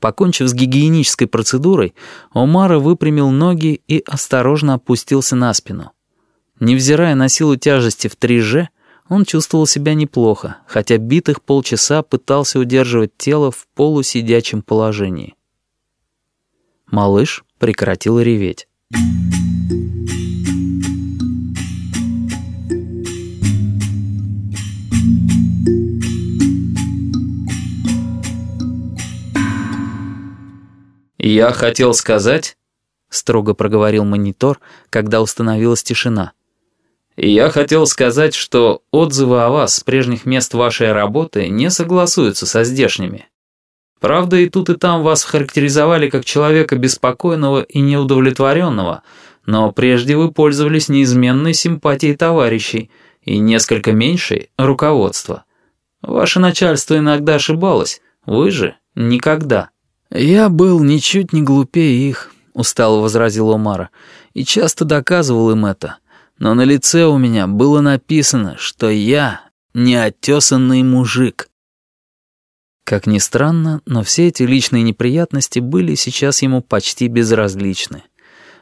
Покончив с гигиенической процедурой, Омара выпрямил ноги и осторожно опустился на спину. Невзирая на силу тяжести в 3G, он чувствовал себя неплохо, хотя битых полчаса пытался удерживать тело в полусидячем положении. Малыш прекратил реветь. «Я хотел сказать...» — строго проговорил монитор, когда установилась тишина. «Я хотел сказать, что отзывы о вас с прежних мест вашей работы не согласуются со здешними. Правда, и тут, и там вас характеризовали как человека беспокойного и неудовлетворенного, но прежде вы пользовались неизменной симпатией товарищей и несколько меньшей руководства. Ваше начальство иногда ошибалось, вы же никогда». «Я был ничуть не глупее их», — устало возразил Омара, «и часто доказывал им это. Но на лице у меня было написано, что я неотесанный мужик». Как ни странно, но все эти личные неприятности были сейчас ему почти безразличны.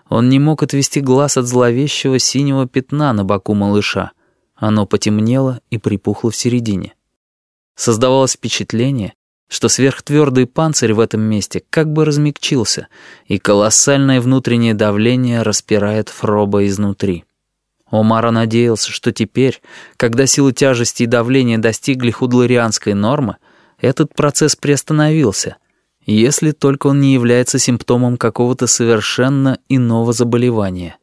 Он не мог отвести глаз от зловещего синего пятна на боку малыша. Оно потемнело и припухло в середине. Создавалось впечатление, что сверхтвердый панцирь в этом месте как бы размягчился, и колоссальное внутреннее давление распирает Фроба изнутри. Омара надеялся, что теперь, когда силы тяжести и давления достигли худларианской нормы, этот процесс приостановился, если только он не является симптомом какого-то совершенно иного заболевания.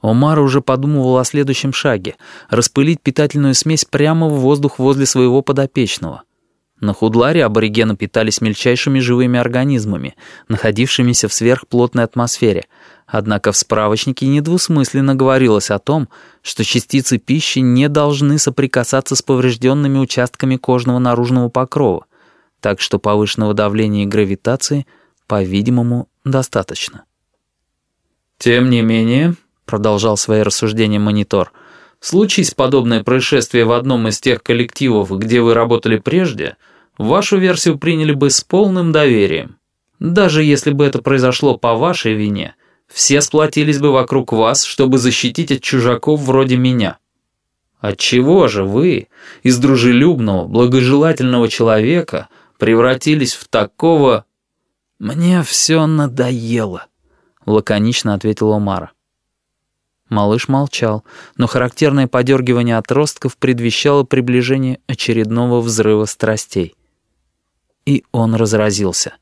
Омар уже подумывал о следующем шаге — распылить питательную смесь прямо в воздух возле своего подопечного — на Худларе аборигены питались мельчайшими живыми организмами, находившимися в сверхплотной атмосфере, однако в справочнике недвусмысленно говорилось о том, что частицы пищи не должны соприкасаться с поврежденными участками кожного наружного покрова, так что повышенного давления и гравитации, по-видимому, достаточно. «Тем не менее», — продолжал свои рассуждения монитор, «случись подобное происшествие в одном из тех коллективов, где вы работали прежде», — вашу версию приняли бы с полным доверием. Даже если бы это произошло по вашей вине, все сплотились бы вокруг вас, чтобы защитить от чужаков вроде меня. Отчего же вы из дружелюбного, благожелательного человека превратились в такого... «Мне все надоело», — лаконично ответил Омара. Малыш молчал, но характерное подергивание отростков предвещало приближение очередного взрыва страстей. И он разразился.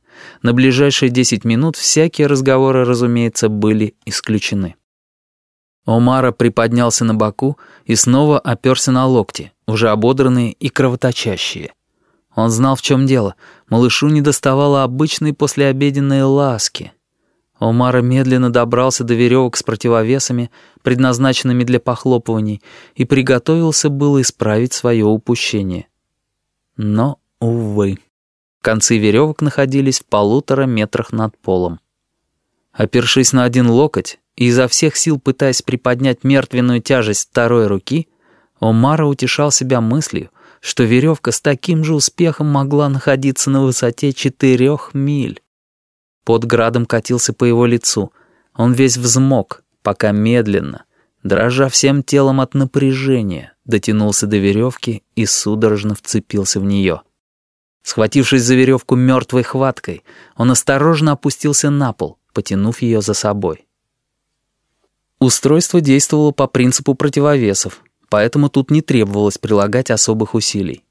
На ближайшие десять минут всякие разговоры, разумеется, были исключены. Омара приподнялся на боку и снова оперся на локти, уже ободранные и кровоточащие. Он знал, в чем дело. Малышу не доставало обычной послеобеденной ласки. Омара медленно добрался до веревок с противовесами, предназначенными для похлопываний, и приготовился было исправить свое упущение. Но, увы. Концы веревок находились в полутора метрах над полом. Опершись на один локоть и изо всех сил пытаясь приподнять мертвенную тяжесть второй руки, Омара утешал себя мыслью, что веревка с таким же успехом могла находиться на высоте четырех миль. Под градом катился по его лицу. Он весь взмок, пока медленно, дрожа всем телом от напряжения, дотянулся до веревки и судорожно вцепился в нее. Схватившись за веревку мертвой хваткой, он осторожно опустился на пол, потянув ее за собой. Устройство действовало по принципу противовесов, поэтому тут не требовалось прилагать особых усилий.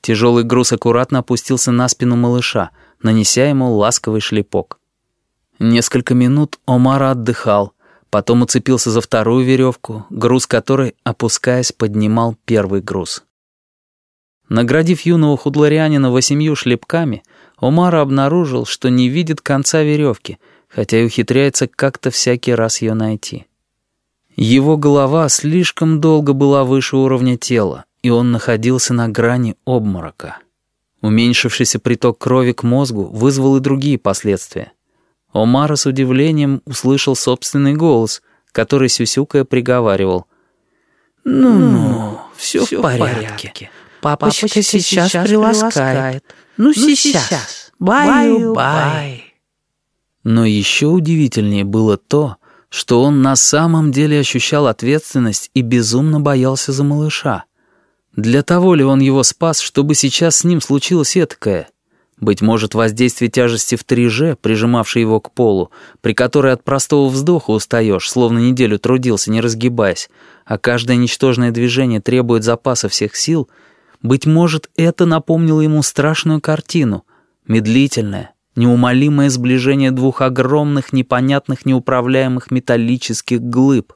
Тяжелый груз аккуратно опустился на спину малыша, нанеся ему ласковый шлепок. Несколько минут Омара отдыхал, потом уцепился за вторую веревку, груз которой, опускаясь, поднимал первый груз. Наградив юного худларианина восемью шлепками, Омара обнаружил, что не видит конца веревки, хотя и ухитряется как-то всякий раз ее найти. Его голова слишком долго была выше уровня тела, и он находился на грани обморока. Уменьшившийся приток крови к мозгу вызвал и другие последствия. Омара с удивлением услышал собственный голос, который сюсюкая приговаривал. «Ну-ну, все, все в порядке. Папочка, Папочка сейчас, сейчас приласкает. Ну, ну сейчас. сейчас. Баю-бай. Но еще удивительнее было то, что он на самом деле ощущал ответственность и безумно боялся за малыша. Для того ли он его спас, чтобы сейчас с ним случилось этакое? Быть может, воздействие тяжести в 3G, прижимавшей его к полу, при которой от простого вздоха устаешь, словно неделю трудился, не разгибаясь, а каждое ничтожное движение требует запаса всех сил, быть может, это напомнило ему страшную картину, медлительное, неумолимое сближение двух огромных, непонятных, неуправляемых металлических глыб,